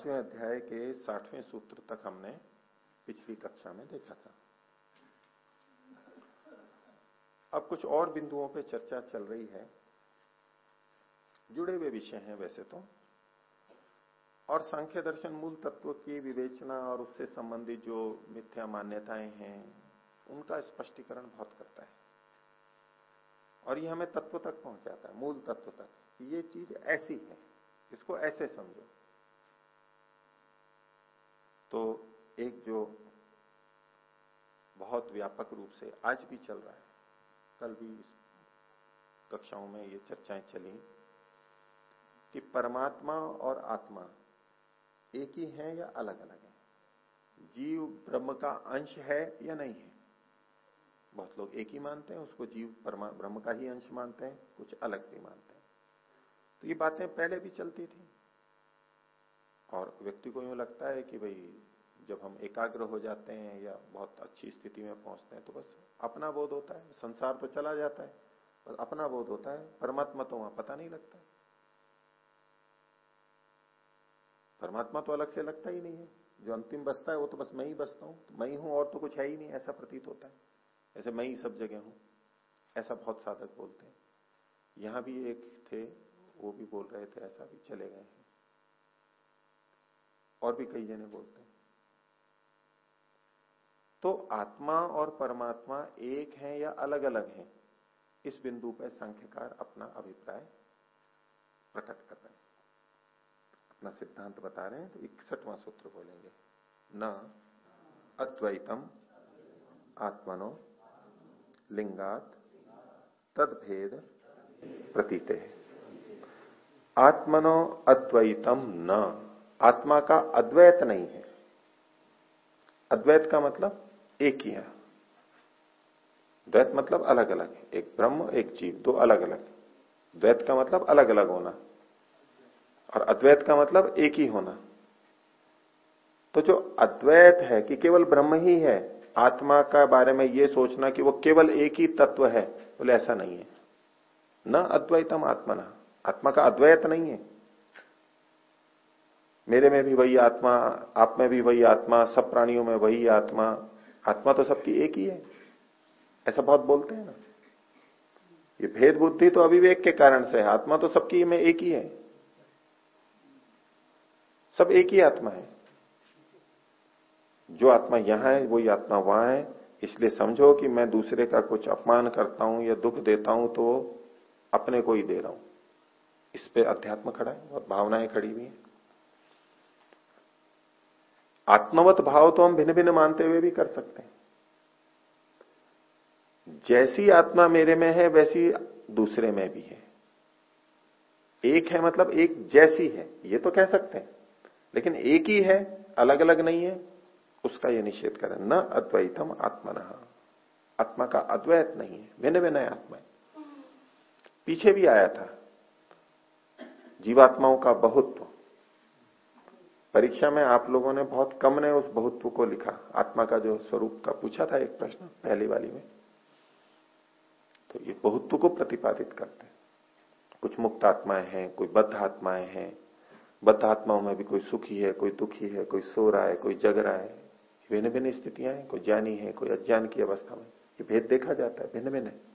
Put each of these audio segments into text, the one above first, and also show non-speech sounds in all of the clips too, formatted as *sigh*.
पाँचवें अध्याय के साठवें सूत्र तक हमने पिछली कक्षा में देखा था। अब कुछ और बिंदुओं पे चर्चा चल रही है। जुड़े हुए विषय हैं वैसे तो। और सांख्य दर्शन मूल तत्व की विवेचना और उससे संबंधित जो मिथ्या मान्यताएँ हैं, उनका स्पष्टीकरण बहुत करता है। और ये हमें तत्व तक पहुंचाता है, मूल तत्व तक। ये चीज़ ऐसी है, इसको ऐसे समझो। तो एक जो बहुत व्यापक रूप से आज भी चल रहा है, कल भी इस कक्षाओं में ये चर्चाएँ चली, कि परमात्मा और आत्मा एक ही है या अलग अलग है? जीव ब्रह्म का अंश है या नहीं है? बहुत लोग एक ही मानते हैं, उसको जीव परमा, ब्रह्म का ही अंश मानते हैं, कुछ अलग भी मानते हैं। तो ये बातें पहले भी चलती थी। और व्यक्ति को यूँ लगता है कि भाई जब हम एकाग्र हो जाते हैं या बहुत अच्छी स्थिति में पहुँचते हैं तो बस अपना बोध होता है। संसार तो चला जाता है बस अपना बोध होता है। परमात्मा तो वहाँ पता नहीं लगता। परमात्मा तो अलग से लगता ही नहीं है। जो अंतिम बसता है, वो तो बस मैं ही बसता हूँ। तो मैं ही हूँ, और तो कुछ है ही नहीं, ऐसा प्रतीत होता है। ऐसे मैं ही सब जगह हूँ, ऐसा बहुत साधक बोलते हैं। यहाँ भी एक थे, वो भी बोल रहे थे, ऐसा भी चले गए हैं। और भी कई जने बोलते हैं। तो आत्मा और परमात्मा एक है या अलग अलग हैं? इस बिंदु पर संख्यकार अपना अभिप्राय प्रकट कर रहे हैं। अपना सिद्धांत बता रहे हैं तो इकसठवां सूत्र बोलेंगे। न अद्वैतम आत्मनो लिंगात तदभेद प्रतीते। आत्मनो अद्वैतम न। आत्मा का अद्वैत नहीं है। अद्वैत का मतलब एक ही है। द्वैत मतलब अलग अलग एक ब्रह्म, एक जीव, दो अलग अलग द्वैत का मतलब अलग अलग होना और अद्वैत का मतलब एक ही होना। तो जो अद्वैत है कि केवल ब्रह्म ही है, आत्मा का बारे में यह सोचना कि वो केवल एक ही तत्व है, बोले ऐसा नहीं है। न अद्वैतम आत्मा ना। आत्मा का अद्वैत नहीं है। मेरे में भी वही आत्मा, आप में भी वही आत्मा, सब प्राणियों में वही आत्मा आत्मा तो सबकी एक ही है। ऐसा बहुत बोलते हैं ना। ये भेद बुद्धि तो अभिवेक के कारण से है। आत्मा तो सबकी में एक ही है। सब एक ही आत्मा है। जो आत्मा यहाँ है, वही आत्मा वहाँ है। इसलिए समझो कि मैं दूसरे का कुछ अपमान करता हूँ या दुख देता हूँ तो अपने को ही दे रहा हूँ। इस पे अध्यात्म खड़ा है और भावनाएँ खड़ी हुई है। आत्मवत भाव तो हम भिन्न भिन्न मानते हुए भी कर सकते हैं। जैसी आत्मा मेरे में है, वैसी दूसरे में भी है। एक है मतलब एक जैसी है, ये तो कह सकते हैं। लेकिन एक ही है अलग अलग नहीं है, उसका यह निषेध करें। न अद्वैतम आत्मा आत्मा का अद्वैत नहीं है, भिन्न भिन्न है आत्मा। पीछे भी आया था। जीवात्माओं का बहुत्व परीक्षा में आप लोगों ने बहुत कम ने उस बहुत्व को लिखा। आत्मा का जो स्वरूप का पूछा था एक प्रश्न पहली वाली में। तो ये बहुत्व को प्रतिपादित करते हैं। कुछ मुक्त आत्माएँ हैं, कोई बद्ध आत्माएँ हैं। बद्ध आत्माओं में भी कोई सुखी है, कोई दुखी है, कोई सो रहा है, कोई जग रहा है। भिन्न भिन्न स्थितियाँ हैं, कोई ज्ञानी है, कोई अज्ञान की अवस्था में। ये भेद देखा जाता है भिन्न भिन्न है।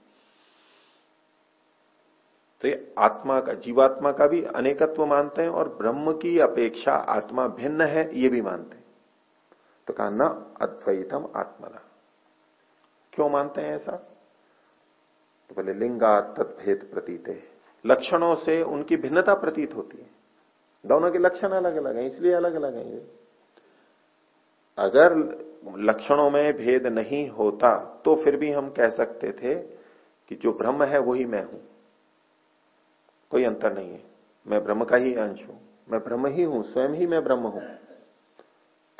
तो ये आत्मा का, जीवात्मा का भी अनेकत्व मानते हैं और ब्रह्म की अपेक्षा आत्मा भिन्न है, ये भी मानते हैं। तो कहा, न अद्वैतम आत्मना। क्यों मानते हैं ऐसा? तो बोले, लिंगा तत्भेद प्रतीत लक्षणों से उनकी भिन्नता प्रतीत होती है। दोनों के लक्षण अलग अलग हैं, इसलिए अलग अलग हैं अगर लक्षणों में भेद नहीं होता तो फिर भी हम कह सकते थे कि जो ब्रह्म है, वही मैं हूँ। कोई अंतर नहीं है। मैं ब्रह्म का ही अंश हूँ। मैं ब्रह्म ही हूँ, स्वयं ही मैं ब्रह्म हूँ।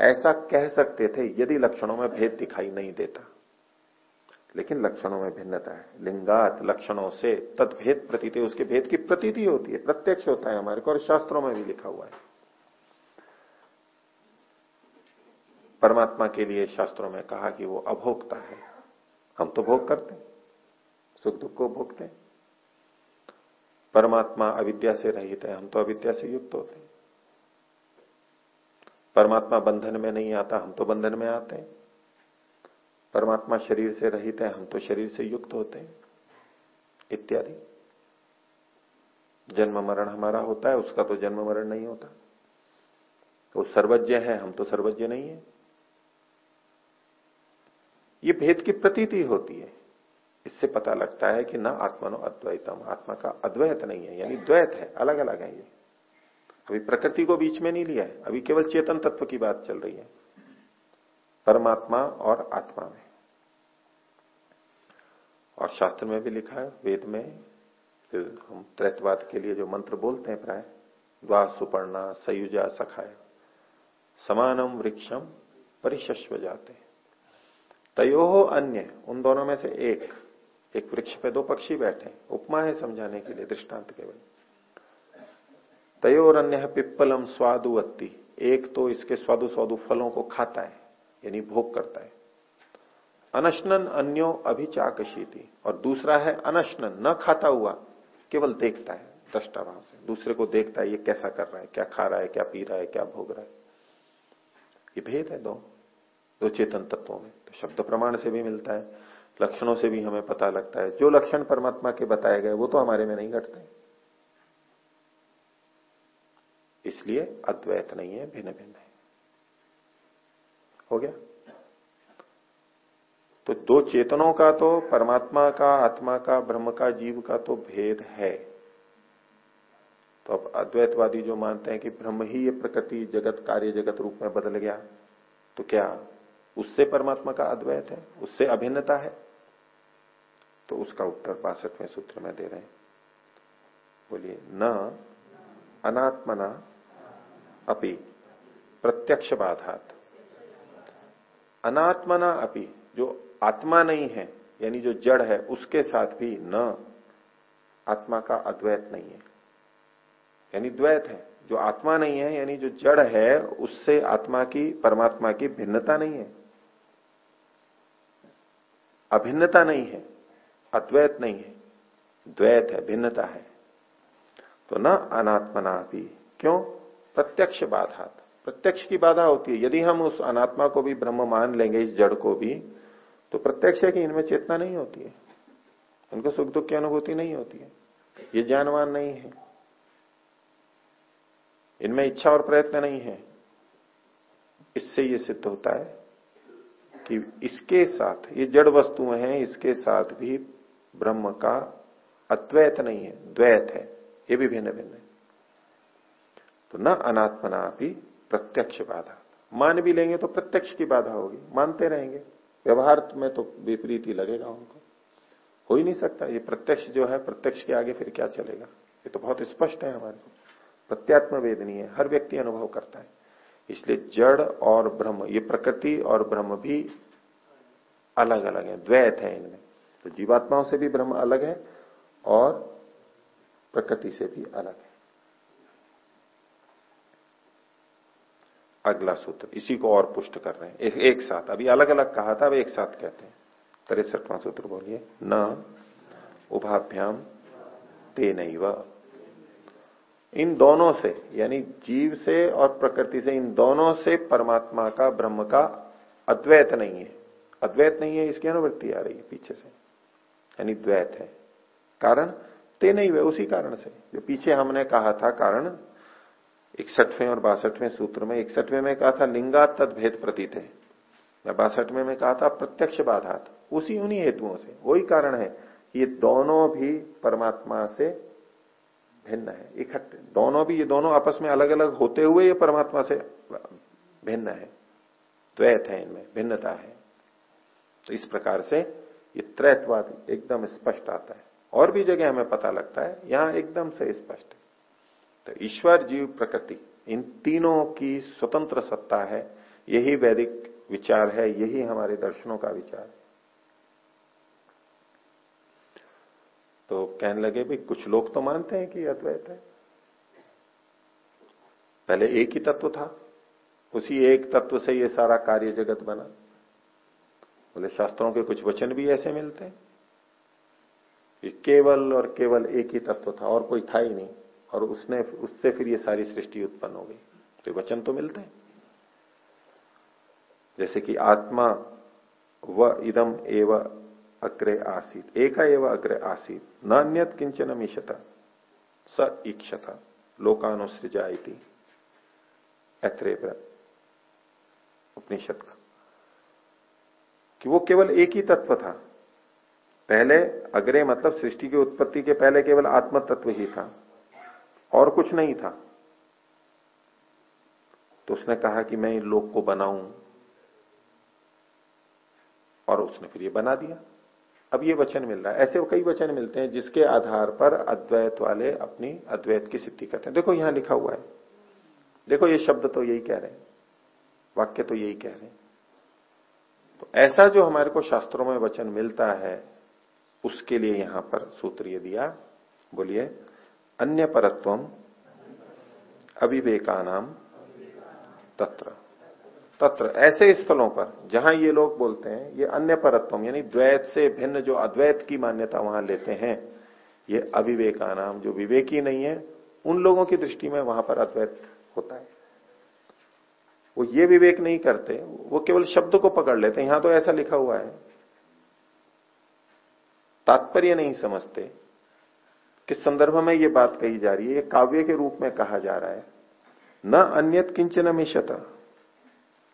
ऐसा कह सकते थे यदि लक्षणों में भेद दिखाई नहीं देता। लेकिन लक्षणों में भिन्नता है। लिंगात लक्षणों से तत्भेद प्रतीति, उसके भेद की प्रतीति होती है, प्रत्यक्ष होता है हमारे को, और शास्त्रों में भी लिखा हुआ है। परमात्मा के लिए शास्त्रों में कहा कि वो अभोक्ता है। हम तो भोग करते हैं, सुख दुख को भोगते हैं। परमात्मा अविद्या से रहित है। हम तो अविद्या से युक्त होते हैं। परमात्मा बंधन में नहीं आता, हम तो बंधन में आते हैं। परमात्मा शरीर से रहित है, हम तो शरीर से युक्त होते हैं। इत्यादि। जन्म मरण हमारा होता है, उसका तो जन्म मरण नहीं होता। वो तो सर्वज्ञ है, हम तो सर्वज्ञ नहीं है। ये भेद की प्रतीति होती है। इससे पता लगता है कि ना आत्मनो अद्वैतम, आत्मा का अद्वैत नहीं है, यानी द्वैत है अलग अलग है ये। अभी प्रकृति को बीच में नहीं लिया है, अभी केवल चेतन तत्व की बात चल रही है। परमात्मा और आत्मा में। और शास्त्र में भी लिखा है, वेद में हम त्रैतवाद के लिए जो मंत्र बोलते हैं प्राय द्वा सुपर्णा सयुजा सखाय, समानम वृक्षम परिशस्व जाते तयो अन्य, उन दोनों में से एक एक वृक्ष पे दो पक्षी बैठे उपमा है समझाने के लिए, दृष्टांत केवल। तयोर अन्य पिप्पलम स्वादुवत्ती। एक तो इसके स्वादु स्वादु फलों को खाता है, यानी भोग करता है। अनशनन अन्यो अभिचाकशीति। और दूसरा है, अनशनन, न खाता हुआ, केवल देखता है, दृष्टा भाव से। दूसरे को देखता है, ये कैसा कर रहा है, क्या खा रहा है, क्या पी रहा है, क्या भोग रहा है। ये भेद है दो दो चेतन तत्वों में। तो शब्द प्रमाण से भी मिलता है। लक्षणों से भी हमें पता लगता है। जो लक्षण परमात्मा के बताए गए, वो तो हमारे में नहीं घटते इसलिए अद्वैत नहीं है भिन्न भिन्न है। हो गया? तो दो चेतनों का तो परमात्मा का, आत्मा का, ब्रह्म का, जीव का तो भेद है। तो अब अद्वैतवादी जो मानते हैं कि ब्रह्म ही ये प्रकृति, जगत, कार्य, जगत रूप में बदल गया तो क्या उससे परमात्मा का अद्वैत है? उससे अभिन्नता है? तो उसका उत्तर बासठवें सूत्र में दे रहे हैं। बोलिए, न अनात्मना अपि प्रत्यक्ष बाधात अनात्मना अपि जो आत्मा नहीं है, यानी जो जड़ है, उसके साथ भी न आत्मा का अद्वैत नहीं है। यानी द्वैत है, जो आत्मा नहीं है, यानी जो जड़ है, उससे आत्मा की, परमात्मा की भिन्नता नहीं है। अभिन्नता नहीं है। अद्वैत नहीं है, द्वैत है, भिन्नता है। तो न अनात्मना भी, क्यों? प्रत्यक्ष बाधा प्रत्यक्ष की बाधा होती है। यदि हम उस अनात्मा को भी ब्रह्म मान लेंगे, इस जड़ को भी तो प्रत्यक्ष है कि इनमें चेतना नहीं होती है? उनको सुख दुख की अनुभूति नहीं होती है। ये ज्ञानवान नहीं है। इनमें इच्छा और प्रयत्न नहीं है। इससे ये सिद्ध होता है कि इसके साथ, ये जड़ वस्तुएँ हैं, इसके साथ भी ब्रह्म का अद्वैत नहीं है, द्वैत है, ये भी भिन्न भिन्न है। तो न अनात्मना भी प्रत्यक्ष बाधा। मान भी लेंगे तो प्रत्यक्ष की बाधा होगी, मानते रहेंगे। व्यवहार में तो विपरीत ही लगेगा उनको। हो ही नहीं सकता, ये प्रत्यक्ष जो है, प्रत्यक्ष के आगे फिर क्या चलेगा? ये तो बहुत स्पष्ट है हमारे को। प्रत्यात्म वेदनीय है, हर व्यक्ति अनुभव करता है। इसलिए जड़ और ब्रह्म, ये प्रकृति और ब्रह्म भी अलग अलग है, द्वैत है इनमें। तो जीवात्माओं से भी ब्रह्म अलग है और प्रकृति से भी अलग है। अगला सूत्र इसी को और पुष्ट कर रहे हैं। एक, एक साथ। अभी अलग अलग कहा था अब एक साथ कहते हैं। तिरसठवां सूत्र बोलिए। न उभाभ्याम ते नहीं इन दोनों से यानी जीव से और प्रकृति से इन दोनों से परमात्मा का ब्रह्म का अद्वैत नहीं है। अद्वैत नहीं है इसकी अनुवृत्ति आ रही है पीछे से। यानी द्वैत है। कारण ते नहीं हुए, उसी कारण से। जो पीछे हमने कहा था कारण, इकसठवें और बासठवें सूत्र में, इकसठवें में कहा था लिंगा तद भेद प्रतीत है। या बासठवें में कहा था प्रत्यक्ष बाधात। उसी उन्हीं हेतुओं से। वही कारण है, ये दोनों भी परमात्मा से भिन्न है। इकट्ठे दोनों भी, ये दोनों आपस में अलग अलग होते हुए ये परमात्मा से भिन्न है। द्वैत है इनमें, भिन्नता है। तो इस प्रकार से ये त्रैतवाद एकदम स्पष्ट आता है। और भी जगह हमें पता लगता है, यहाँ एकदम से स्पष्ट है। तो ईश्वर, जीव, प्रकृति, इन तीनों की स्वतंत्र सत्ता है। यही वैदिक विचार है, यही हमारे दर्शनों का विचार है। तो कहने लगे भी कुछ लोग तो मानते हैं कि अद्वैत है। पहले एक ही तत्व था, उसी एक तत्व से ये सारा कार्य जगत बना। बोले, शास्त्रों के कुछ वचन भी ऐसे मिलते हैं कि केवल और केवल एक ही तत्व था, और कोई था ही नहीं, और उसने, उससे फिर ये सारी सृष्टि उत्पन्न हो गई। तो वचन तो मिलते हैं। जैसे कि आत्मा व इदम एव अग्रे आसीत, एक एव अग्रे आसीत, न अन्यत किंचन मिशता, स इक्षता लोकानुसृजा उपनिषद का। कि वो केवल एक ही तत्व था। पहले अग्रे मतलब सृष्टि की उत्पत्ति के पहले केवल आत्म तत्व ही था और कुछ नहीं था। तो उसने कहा कि मैं इन लोक को बनाऊँ और उसने फिर ये बना दिया। अब ये वचन मिल रहा है। ऐसे कई वचन मिलते हैं जिसके आधार पर अद्वैत वाले अपनी अद्वैत की सिद्धि करते हैं। देखो यहाँ लिखा हुआ है। देखो ये शब्द तो यही कह रहे हैं। वाक्य तो यही कह रहे हैं। तो ऐसा जो हमारे को शास्त्रों में वचन मिलता है, उसके लिए यहाँ पर सूत्र ये दिया। बोलिए अन्य परत्वम अविवेकानाम तत्र। तत्र, ऐसे स्थलों पर, जहाँ ये लोग बोलते हैं, ये अन्य परत्वम यानी द्वैत से भिन्न जो अद्वैत की मान्यता वहाँ लेते हैं, ये अविवेकानाम जो विवेकी नहीं है, उन लोगों की दृष्टि में वहाँ पर अद्वैत होता है। वो ये विवेक नहीं करते, वो केवल शब्द को पकड़ लेते यहाँ तो ऐसा लिखा हुआ है। तात्पर्य नहीं समझते। किस संदर्भ में ये बात कही जा रही है? ये काव्य के रूप में कहा जा रहा है। न अन्यत किंचन मिशता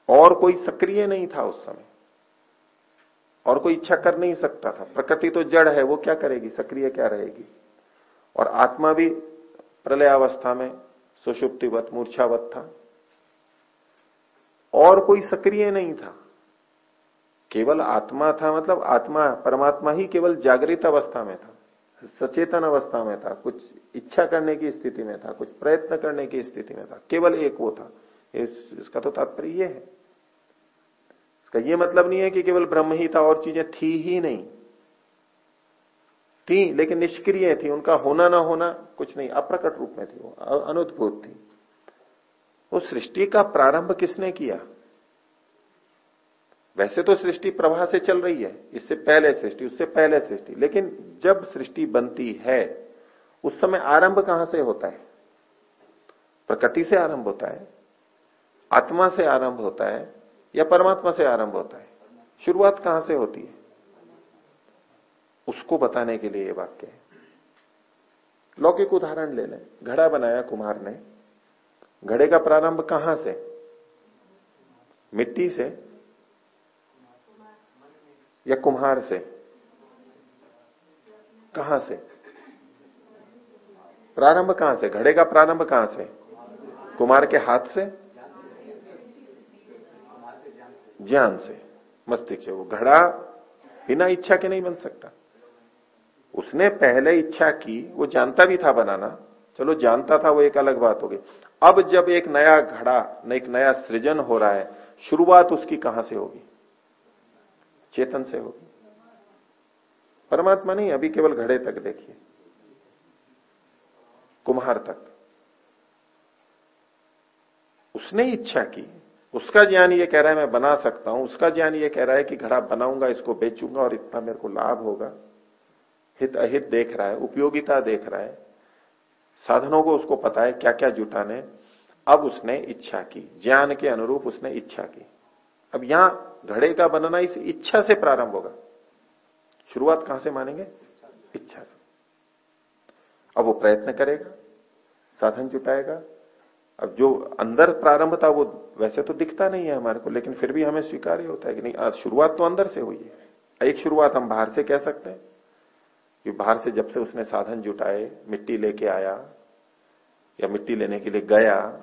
और कोई सक्रिय नहीं था उस समय। और कोई इच्छा कर नहीं सकता था। प्रकृति तो जड़ है, वो क्या करेगी? सक्रिय क्या रहेगी? और आत्मा भी प्रलयावस्था में सुषुप्तिवत, मूर्छावत था। और कोई सक्रिय नहीं था। केवल आत्मा था मतलब आत्मा परमात्मा ही केवल जागृत अवस्था में था सचेतन अवस्था में था कुछ इच्छा करने की स्थिति में था कुछ प्रयत्न करने की स्थिति में था केवल एक वो था। इस, इसका तो तात्पर्य ये है। इसका ये मतलब नहीं है कि केवल ब्रह्म ही था और चीज़ें थी ही नहीं। थी लेकिन निष्क्रिय थी उनका होना ना होना कुछ नहीं अप्रकट रूप में थी वो अनुद्भूत थी। वो सृष्टि का प्रारंभ किसने किया? वैसे तो सृष्टि प्रवाह से चल रही है, इससे पहले सृष्टि, उससे पहले सृष्टि, लेकिन जब सृष्टि बनती है, उस समय आरंभ कहाँ से होता है? प्रकृति से आरंभ होता है, आत्मा से आरंभ होता है, या परमात्मा से आरंभ होता है? शुरुआत कहाँ से होती है? उसको बताने के लिए ये वाक्य है। लौकिक उदाहरण ले लें। घड़ा बनाया कुम्हार ने घड़े का प्रारंभ कहाँ से? मिट्टी से? या कुम्हार से? कहाँ से? प्रारंभ कहाँ से? घड़े का प्रारंभ कहाँ से? कुमार के हाथ से? ज्ञान से। मस्तिष्क वो घड़ा। बिना इच्छा के नहीं बन सकता। उसने पहले इच्छा की, वो जानता भी था बनाना। चलो जानता था, वो एक अलग बात होगी अब जब एक नया घड़ा, एक नया सृजन हो रहा है, शुरुआत उसकी कहाँ से होगी? चेतन से होगी। परमात्मा नहीं, अभी केवल घड़े तक देखिए। कुम्हार तक। उसने इच्छा की। उसका ज्ञान ये कह रहा है, मैं बना सकता हूँ। उसका ज्ञान ये कह रहा है कि घड़ा बनाऊँगा, इसको बेचूँगा और इतना मेरे को लाभ होगा। हित अहित देख रहा है, उपयोगिता देख रहा है। साधनों को उसको पता है क्या क्या जुटाने अब उसने इच्छा की, ज्ञान के अनुरूप उसने इच्छा की। अब यहाँ घड़े का बनना इस इच्छा से प्रारंभ होगा। शुरुआत कहाँ से मानेंगे? इच्छा से। अब वो प्रयत्न करेगा, साधन जुटाएगा। अब जो अंदर प्रारंभ था, वो वैसे तो दिखता नहीं है हमारे को, लेकिन फिर भी हमें स्वीकार्य होता है कि नहीं शुरुआत तो अंदर से हुई है। एक शुरुआत हम बाहर से कह सकते हैं। कि बाहर से जब से उसने साधन जुटाए मिट्टी लेके आया या मिट्टी लेने के लिए गया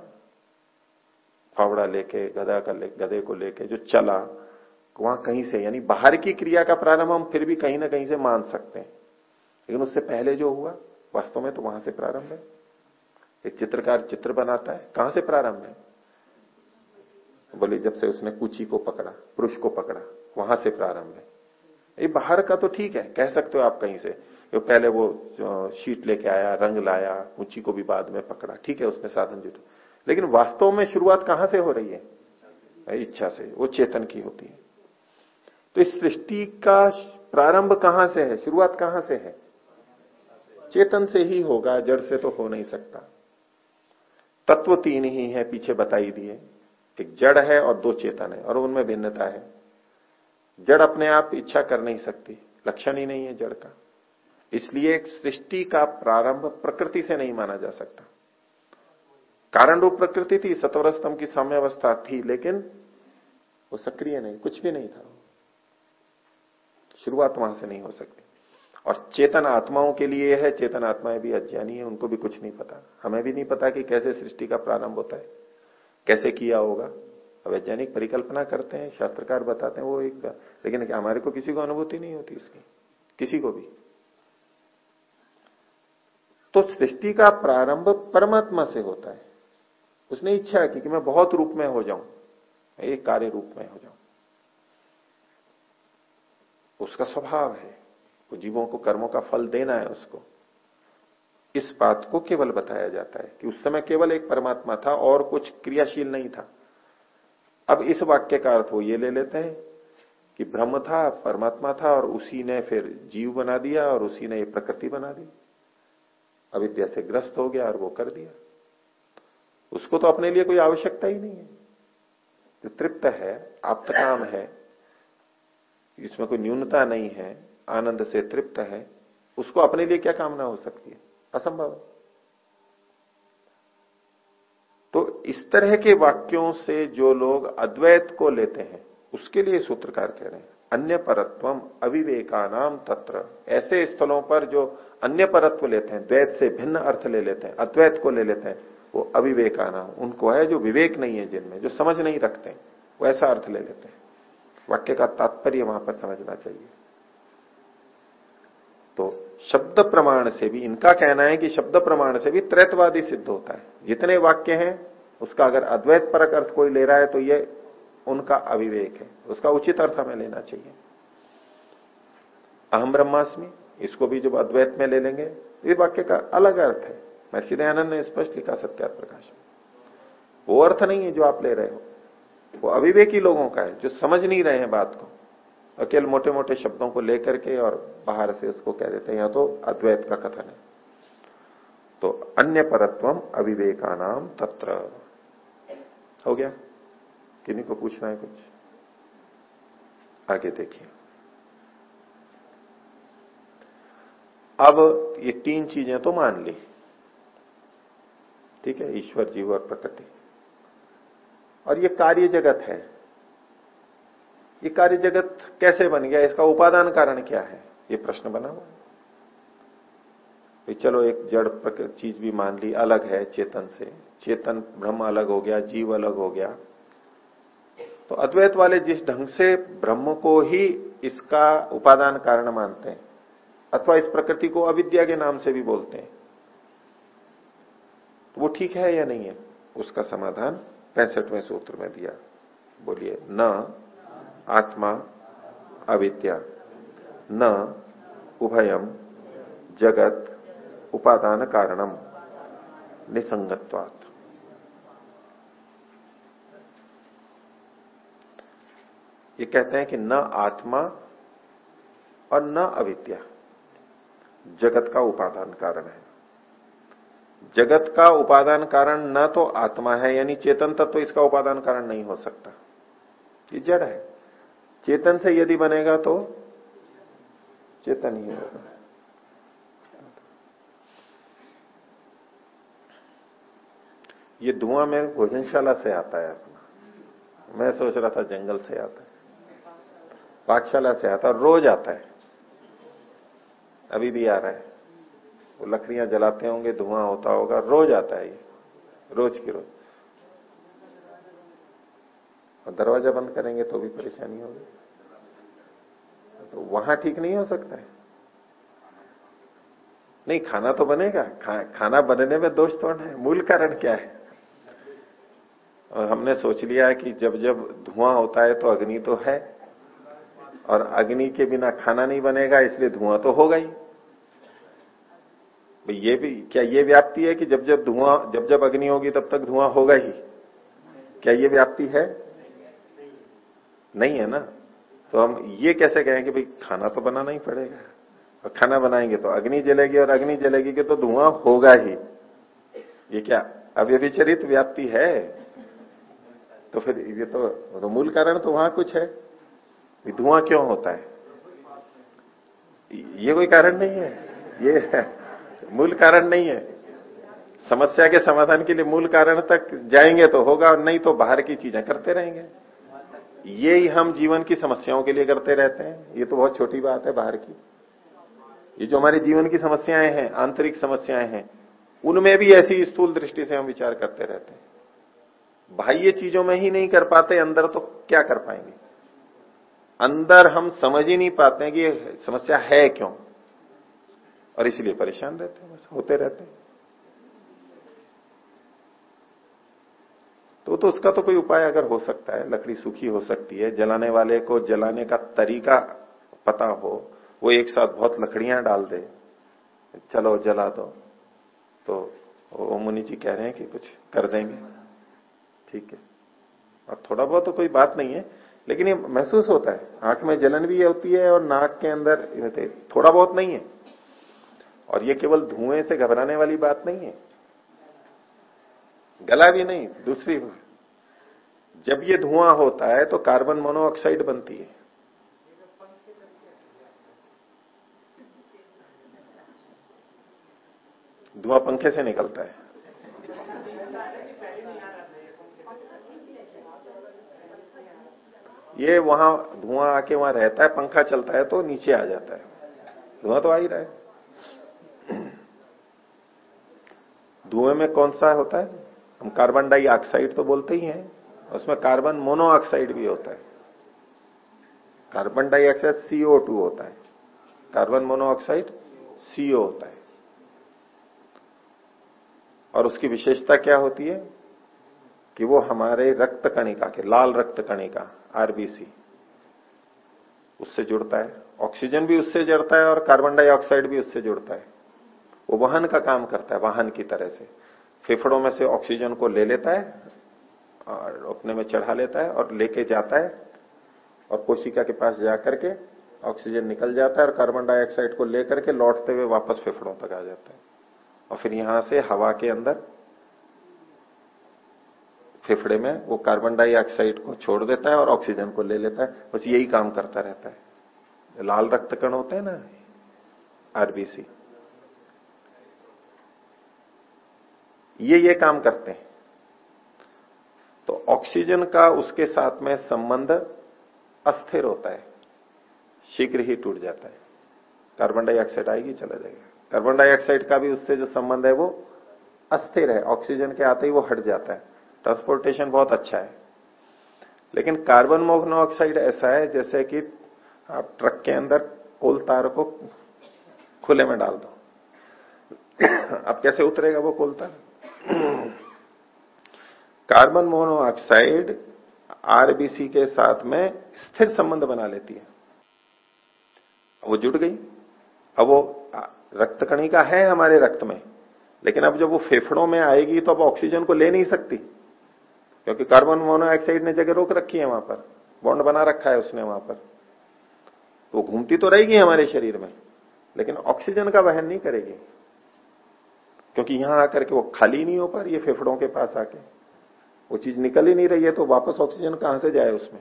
फावड़ा लेके गदा का ले, गधे को लेके जो चला वहाँ कहीं से यानी बाहर की क्रिया का प्रारंभ हम फिर भी कहीं ना कहीं से मान सकते हैं। लेकिन उससे पहले जो हुआ वास्तव में तो वहाँ से प्रारंभ है। एक चित्रकार चित्र बनाता है। कहाँ से प्रारंभ है? बोले जब से उसने कुची को पकड़ा पुरुष को पकड़ा वहाँ से प्रारंभ है। ये बाहर का तो ठीक है, कह सकते हो आप कहीं से। जो पहले वो शीट लेके आया, रंग लाया, ऊँची को भी बाद में पकड़ा, ठीक है उसने साधन जुटा। लेकिन वास्तव में शुरुआत कहाँ से हो रही है? इच्छा से, वो चेतन की होती है। तो इस सृष्टि का प्रारंभ कहाँ से है? शुरुआत कहाँ से है? चेतन से ही होगा, जड़ से तो हो नहीं सकता। तत्व तीन ही है, पीछे बताई दिए। एक जड़ है और दो चेतन है, और उनमें भिन्नता है। जड़ अपने आप इच्छा कर नहीं सकती। लक्षण ही नहीं है जड़ का। इसलिए एक सृष्टि का प्रारंभ प्रकृति से नहीं माना जा सकता। कारण रूप प्रकृति थी सतवर स्तंभ की साम्यावस्था थी, लेकिन वो सक्रिय नहीं, कुछ भी नहीं था। शुरुआत वहाँ से नहीं हो सकती। और चेतन आत्माओं के लिए है, चेतन आत्माएँ भी अज्ञानी है, उनको भी कुछ नहीं पता। हमें भी नहीं पता कि कैसे सृष्टि का प्रारंभ होता है, कैसे किया होगा। वैज्ञानिक परिकल्पना करते हैं, शास्त्रकार बताते हैं, वो एक, लेकिन हमारे को किसी को अनुभूति नहीं होती इसकी, किसी को भी। तो सृष्टि का प्रारंभ परमात्मा से होता है। उसने इच्छा की कि मैं बहुत रूप में हो जाऊँ एक कार्य रूप में हो जाऊँ। उसका स्वभाव है, वो जीवों को, कर्मों का फल देना है उसको। इस बात को केवल बताया जाता है कि उस समय केवल एक परमात्मा था और कुछ क्रियाशील नहीं था। अब इस वाक्य का अर्थ वो ये ले लेते हैं कि ब्रह्म था, परमात्मा था और उसी ने फिर जीव बना दिया और उसी ने ये प्रकृति बना दी। अविद्या से ग्रस्त हो गया और वो कर दिया। उसको तो अपने लिए कोई आवश्यकता ही नहीं है। जो तृप्त है काम है इसमें कोई न्यूनता नहीं है, आनंद से तृप्त है, उसको अपने लिए क्या कामना हो सकती है? असंभव तो इस तरह के वाक्यों से जो लोग अद्वैत को लेते हैं, उसके लिए सूत्रकार कह रहे हैं अन्य परत्वम अविवेकानाम तत्र। ऐसे स्थलों पर जो अन्य परत्व लेते हैं, द्वैत से भिन्न अर्थ ले लेते हैं, अद्वैत को ले लेते हैं, वो अविवेकाना, उनको है जो विवेक नहीं है जिनमें, जो समझ नहीं रखते, वो ऐसा अर्थ ले लेते हैं। वाक्य का तात्पर्य वहाँ पर समझना चाहिए। तो शब्द प्रमाण से भी, इनका कहना है कि शब्द प्रमाण से भी त्रैतवादी सिद्ध होता है। जितने वाक्य हैं उसका अगर अद्वैत परक अर्थ कोई ले रहा है तो ये उनका अविवेक है। उसका उचित अर्थ हमें लेना चाहिए। अहम ब्रह्मास्मि, इसको भी जब अद्वैत में ले लेंगे ये वाक्य का अलग अर्थ है। महर्षि दयानंद ने स्पष्ट लिखा सत्यात प्रकाश वो अर्थ नहीं है जो आप ले रहे हो। वो अविवेकी लोगों का है, जो समझ नहीं रहे हैं बात को। अकेले मोटे मोटे शब्दों को लेकर के और बाहर से उसको कह देते हैं या तो अद्वैत का कथन है। तो अन्य परत्वम अविवेका नाम तत्र। हो गया? किन्हीं को पूछना है कुछ? आगे देखिए। अब ये तीन चीज़ें तो मान ली। ठीक है? ईश्वर, जीव और प्रकृति। और ये कार्य जगत है। ये कार्य जगत कैसे बन गया? इसका उपादान कारण क्या है? ये प्रश्न बना हुआ चलो एक जड़ चीज़ भी मान ली, अलग है चेतन से। चेतन ब्रह्म अलग हो गया, जीव अलग हो गया। तो अद्वैत वाले जिस ढंग से ब्रह्म को ही इसका उपादान कारण मानते हैं, अथवा इस प्रकृति को अविद्या के नाम से भी बोलते हैं तो वो ठीक है या नहीं है? उसका समाधान पैंसठवें सूत्र में दिया। बोलिए, न आत्मा अविद्या, न उभयम जगत उपादान कारणम, निसंगत्वात। ये कहते हैं कि न आत्मा और न अविद्या जगत का उपादान कारण है। जगत का उपादान कारण न तो आत्मा है, यानी चेतन तत्व तो इसका उपादान कारण नहीं हो सकता। ये जड़ है। चेतन से यदि बनेगा तो चेतन ही होगा। ये धुआँ मेरे भोजनशाला से आता है अपना। मैं सोच रहा था जंगल से आता है। पाकशाला से आता है रोज आता है। अभी भी आ रहा है। वो लकड़ियाँ जलाते होंगे धुआँ होता होगा रोज आता है ये। रोज की रोज। और दरवाज़ा बंद करेंगे तो भी परेशानी होगी। तो वहाँ ठीक नहीं हो सकता है। नहीं खाना तो बनेगा। खा, खाना बनने में दोष तो है? मूल कारण क्या है? और हमने सोच लिया कि जब जब धुआँ होता है तो अग्नि तो है, और अग्नि के बिना खाना नहीं बनेगा, इसलिए धुआँ तो होगा ही ये भी, क्या ये व्याप्ति है कि जब जब धुआँ, जब जब अग्नि होगी तब तक धुआँ होगा ही? क्या ये व्याप्ति है? नहीं है ना? तो हम ये कैसे कहें कि भाई, खाना तो बनाना ही पड़ेगा। और खाना बनाएँगे तो अग्नि जलेगी, और अग्नि जलेगी कि तो धुआँ होगा ही। ये क्या अव्यभिचरित व्याप्ति है? तो फिर ये तो, मूल कारण तो वहाँ कुछ है। धुआँ क्यों होता है? ये कोई कारण नहीं है। ये *laughs* मूल कारण नहीं है। समस्या के समाधान के लिए मूल कारण तक जाएँगे तो होगा और नहीं तो बाहर की चीज़ें करते रहेंगे। ये ही हम जीवन की समस्याओं के लिए करते रहते हैं। ये तो बहुत छोटी बात है बाहर की। ये जो हमारे जीवन की समस्याएँ हैं आंतरिक समस्याएँ हैं उनमें भी ऐसी स्थूल दृष्टि से हम विचार करते रहते हैं। बाह्य चीज़ों में ही नहीं कर पाते, अंदर तो क्या कर पाएँगे? अंदर हम समझ ही नहीं पाते कि समस्या है क्यों। और इसलिए परेशान रहते हैं, बस होते रहते हैं। तो तो उसका तो कोई उपाय अगर हो सकता है, लकड़ी सूखी हो सकती है, जलाने वाले को जलाने का तरीका पता हो, वो एक साथ बहुत लकड़ियाँ डाल दे, चलो जला दो। तो वो मुनि जी कह रहे हैं कि कुछ कर देंगे। ठीक है। और थोड़ा बहुत तो कोई बात नहीं है, लेकिन ये महसूस होता है। आँख में जलन भी होती है और नाक के अंदर थोड़ा बहुत नहीं है। और ये केवल धुएँ से घबराने वाली बात नहीं है। गला भी नहीं, दूसरी जब ये धुआँ होता है तो कार्बन मोनोऑक्साइड बनती है। धुआँ पंखे से निकलता है। ये वहाँ धुआँ आके वहाँ रहता है, पंखा चलता है तो नीचे आ जाता है। धुआँ तो आ ही रहा है। *clears throat* धुएँ में कौन सा होता है? हम कार्बन डाइऑक्साइड तो बोलते ही हैं, उसमें कार्बन मोनोऑक्साइड भी होता है। कार्बन डाइऑक्साइड सीओ टू होता है। कार्बन मोनोऑक्साइड सीओ होता है। और उसकी विशेषता क्या होती है? कि वो हमारे रक्त कणिका के, लाल रक्त कणिका आरबीसी। उससे जुड़ता है। ऑक्सीजन भी उससे जुड़ता है और कार्बन डाइऑक्साइड भी उससे जुड़ता है। वो वाहन का काम करता है, वाहन की तरह से। फेफड़ों में से ऑक्सीजन को ले लेता है और अपने में चढ़ा लेता है और लेके जाता है और कोशिका के पास जाकर के ऑक्सीजन निकल जाता है और कार्बन डाइऑक्साइड को लेकर के लौटते हुए वापस फेफड़ों तक आ जाता है। और फिर यहाँ से हवा के अंदर फेफड़े में, वो कार्बन डाइऑक्साइड को छोड़ देता है और ऑक्सीजन को ले लेता है। बस यही काम करता रहता है। लाल रक्त कण होते हैं ना आरबीसी ये ये काम करते हैं। तो ऑक्सीजन का उसके साथ में संबंध अस्थिर होता है। शीघ्र ही टूट जाता है। कार्बन डाइऑक्साइड आएगी, चला जाएगा। कार्बन डाइऑक्साइड का भी उससे जो संबंध है, वो अस्थिर है। ऑक्सीजन के आते ही वो हट जाता है। ट्रांसपोर्टेशन बहुत अच्छा है। लेकिन कार्बन मोनोऑक्साइड ऐसा है जैसे कि आप ट्रक के अंदर कोल तार को खुले में डाल दो। अब कैसे उतरेगा वो कोल तार? कार्बन मोनोऑक्साइड आरबीसी के साथ में स्थिर संबंध बना लेती है। वो जुड़ गई। अब वो रक्त कणिका है हमारे रक्त में, लेकिन अब जब वो फेफड़ों में आएगी तो अब ऑक्सीजन को ले नहीं सकती। क्योंकि कार्बन मोनोऑक्साइड ने जगह रोक रखी है वहाँ पर। बॉन्ड बना रखा है उसने वहाँ पर। तो घूमती तो रहेगी हमारे शरीर में, लेकिन ऑक्सीजन का वहन नहीं करेगी। क्योंकि यहाँ आकर के वो खाली नहीं हो पा रही है, फेफड़ों के पास आके। वो चीज़ निकल ही नहीं रही है तो वापस ऑक्सीजन कहाँ से जाए उसमें?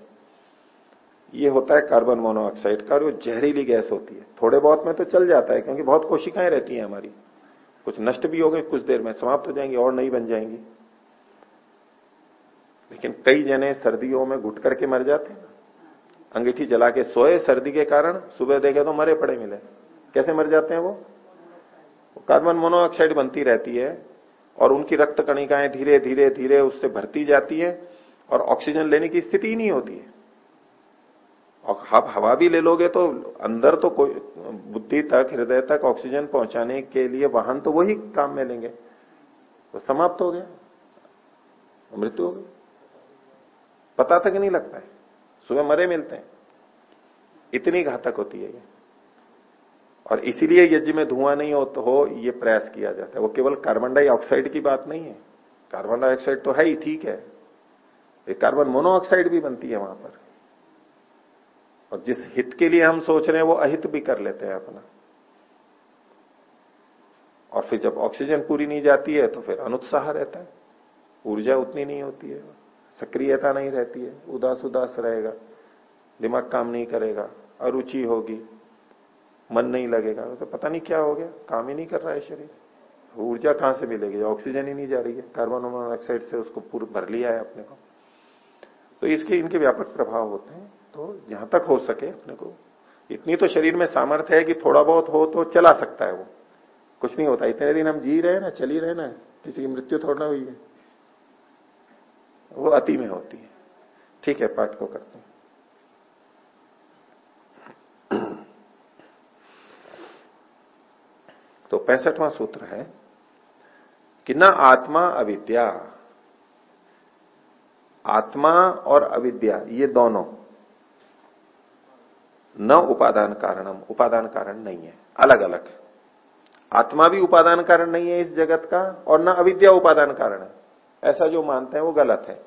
ये होता है कार्बन मोनोऑक्साइड का वो जहरीली गैस होती है। थोड़े बहुत में तो चल जाता है, क्योंकि बहुत कोशिकाएँ रहती हैं हमारी। कुछ नष्ट भी हो गए कुछ देर में समाप्त हो जाएँगी, और नहीं बन जाएँगी। लेकिन कई जने सर्दियों में घुट करके मर जाते हैं। अंगीठी जला के सोए सर्दी के कारण, सुबह देखे तो मरे पड़े मिले। कैसे मर जाते हैं वो? कार्बन मोनोऑक्साइड बनती रहती है और उनकी रक्त कणिकाएँ धीरे धीरे धीरे उससे भरती जाती है और ऑक्सीजन लेने की स्थिति ही नहीं होती है। और आप हवा भी ले लोगे तो अंदर तो कोई बुद्धि तक, हृदय तक ऑक्सीजन पहुँचाने के लिए वाहन तो वही काम में लेंगे। तो समाप्त हो गया। मृत्यु हो गई। पता तक नहीं लगता है। सुबह मरे मिलते हैं। इतनी घातक होती है ये। और इसीलिए यज्ञ में धुआँ नहीं हो तो हो, ये प्रयास किया जाता है। वो केवल कार्बन डाइऑक्साइड की बात नहीं है। कार्बन डाइऑक्साइड तो है ही, ठीक है। कार्बन मोनोऑक्साइड भी बनती है वहाँ पर। और जिस हित के लिए हम सोच रहे हैं, वो अहित भी कर लेते हैं अपना। और फिर जब ऑक्सीजन पूरी नहीं जाती है तो फिर अनुत्साह रहता है। ऊर्जा उतनी नहीं होती है। सक्रियता नहीं रहती है, उदास उदास रहेगा, दिमाग काम नहीं करेगा, अरुचि होगी, मन नहीं लगेगा तो पता नहीं क्या हो गया, काम ही नहीं कर रहा है शरीर। ऊर्जा कहाँ से मिलेगी? ऑक्सीजन ही नहीं जा रही है, कार्बन मोनोऑक्साइड से उसको पूरा भर लिया है अपने को। तो इसके इनके व्यापक प्रभाव होते हैं तो जहाँ तक हो सके अपने को। इतनी तो शरीर में सामर्थ्य है कि थोड़ा बहुत हो तो चला सकता है वो। कुछ नहीं होता, इतने दिन हम जी रहे ना, चल रहे ना, किसी की मृत्यु थोड़ा हुई है। वो अति में होती है। ठीक है, पाठ को करते हैं। तो पैंसठवां सूत्र है कि न आत्मा अविद्या। आत्मा और अविद्या, ये दोनों न उपादान कारणम, उपादान कारण नहीं है अलग अलग आत्मा भी उपादान कारण नहीं है इस जगत का और न अविद्या उपादान कारण है। ऐसा जो मानते हैं वो गलत है।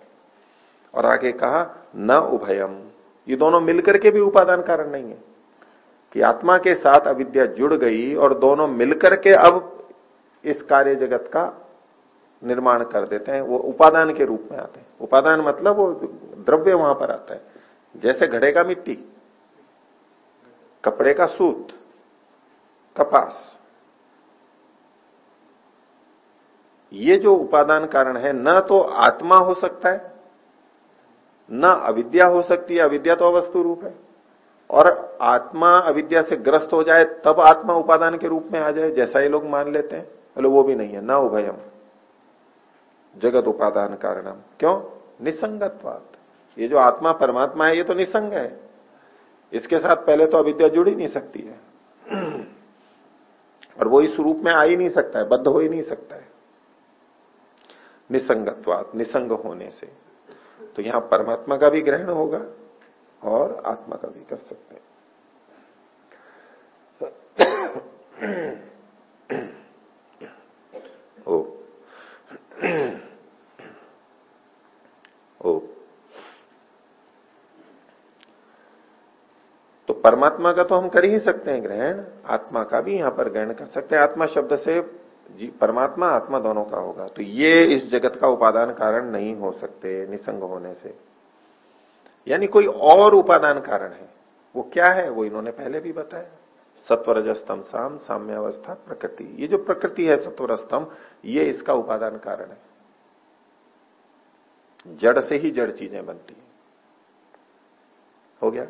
और आगे कहा, न उभयम। ये दोनों मिलकर के भी उपादान कारण नहीं है। कि आत्मा के साथ अविद्या जुड़ गई और दोनों मिलकर के अब इस कार्य जगत का निर्माण कर देते हैं, वो उपादान के रूप में आते हैं। उपादान मतलब वो द्रव्य वहाँ पर आता है। जैसे घड़े का मिट्टी, कपड़े का सूत, कपास। ये जो उपादान कारण है, न तो आत्मा हो सकता है, न अविद्या हो सकती है। अविद्या तो अवस्तु रूप है। और आत्मा अविद्या से ग्रस्त हो जाए, तब आत्मा उपादान के रूप में आ जाए, जैसा ये लोग मान लेते हैं। बोले, वो भी नहीं है, न उभयम। जगत उपादान कारणम। क्यों? निसंगत्वात। ये जो आत्मा परमात्मा है, ये तो निसंग है। इसके साथ पहले तो अविद्या जुड़ ही नहीं सकती है। *clears throat* और वो इस रूप में आ ही नहीं सकता है, बद्ध हो ही नहीं सकता है। निसंगत्वात, निसंग होने से। तो यहाँ परमात्मा का भी ग्रहण होगा और आत्मा का भी कर सकते हैं। ओ। ओ। तो परमात्मा का तो हम कर ही सकते हैं ग्रहण, आत्मा का भी यहाँ पर ग्रहण कर सकते हैं। आत्मा शब्द से परमात्मा आत्मा दोनों का होगा। तो ये इस जगत का उपादान कारण नहीं हो सकते, निसंग होने से। यानी कोई और उपादान कारण है। वो क्या है, वो इन्होंने पहले भी बताया। सत्वरजस्तम साम, साम्यावस्था, प्रकृति। ये जो प्रकृति है सत्वरस्तम, ये इसका उपादान कारण है। जड़ से ही जड़ चीज़ें बनती है। हो गया?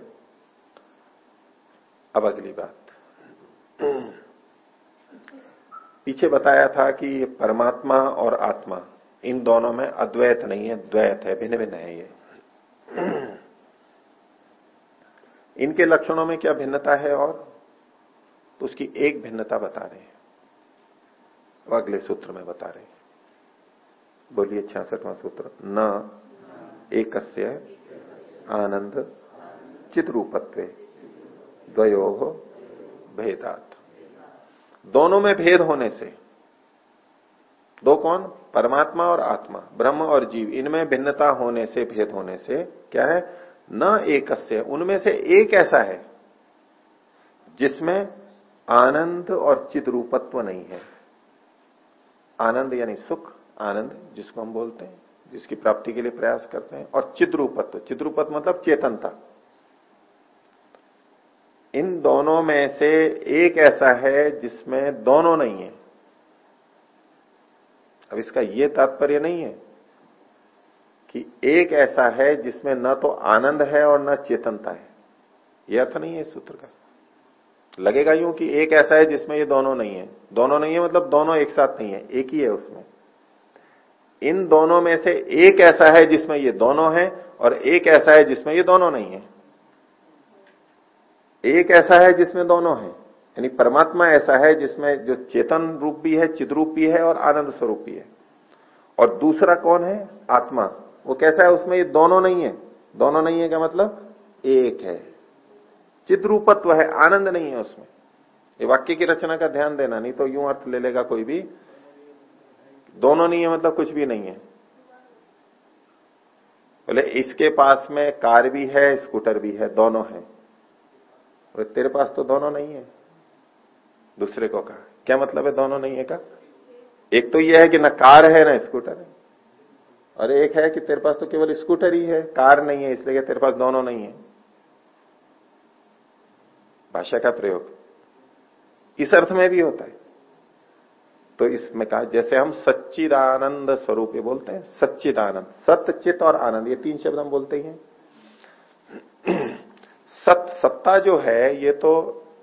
अब अगली बात। पीछे बताया था कि परमात्मा और आत्मा, इन दोनों में अद्वैत नहीं है, द्वैत है भिन्न भिन्न है ये। इनके लक्षणों में क्या भिन्नता है और? तो उसकी एक भिन्नता बता रहे हैं। अगले सूत्र में बता रहे हैं। बोलिए छियासठवां सूत्र। न एक आनंद चित रूपत्व द्वयो भेदात। दोनों में भेद होने से। दो कौन? परमात्मा और आत्मा, ब्रह्म और जीव। इनमें भिन्नता होने से, भेद होने से क्या है? न एक उनमें से एक ऐसा है, जिसमें आनंद और चित रूपत्व नहीं है। आनंद यानी सुख, आनंद जिसको हम बोलते हैं, जिसकी प्राप्ति के लिए प्रयास करते हैं, और चिद्रूपत्व चिद्रूपत्व मतलब चेतनता। इन दोनों में से एक ऐसा है जिसमें दोनों नहीं है। अब इसका यह तात्पर्य नहीं है कि एक ऐसा है जिसमें न तो आनंद है और न चेतनता है। यह अर्थ नहीं है सूत्र का। लगेगा यूँ कि एक ऐसा है जिसमें ये दोनों नहीं है। दोनों नहीं है मतलब दोनों एक साथ नहीं है, एक ही है उसमें। इन दोनों में से एक ऐसा है जिसमें ये दोनों है और एक ऐसा है जिसमें ये दोनों नहीं है। एक ऐसा है जिसमें दोनों है। यानी परमात्मा ऐसा है जिसमें जो चेतन रूप भी है चिद्रूप भी है और आनंद स्वरूप भी है। और दूसरा कौन है? आत्मा। वो कैसा है? उसमें ये दोनों नहीं है। दोनों नहीं है क्या मतलब? एक है। चिद्रूपत्व है, आनंद नहीं है उसमें। ये वाक्य की रचना का ध्यान देना, नहीं तो यूँ अर्थ ले लेगा कोई भी। दोनों नहीं है मतलब कुछ भी नहीं है। बोले, इसके पास में कार भी है, स्कूटर भी है, दोनों है। तेरे पास तो दोनों नहीं है। दूसरे को कहा, क्या मतलब है दोनों नहीं है? का एक तो यह है कि ना कार है, ना स्कूटर है। और एक है कि तेरे पास तो केवल स्कूटर ही है, कार नहीं है, इसलिए तेरे पास दोनों नहीं है। भाषा का प्रयोग इस अर्थ में भी होता है। तो इसमें कहा, जैसे हम सच्चिदानंद स्वरूप बोलते हैं, सच्चिदानंद सत्य चित और आनंद, ये तीन शब्द हम बोलते ही हैं। सत, सत्ता जो है, ये तो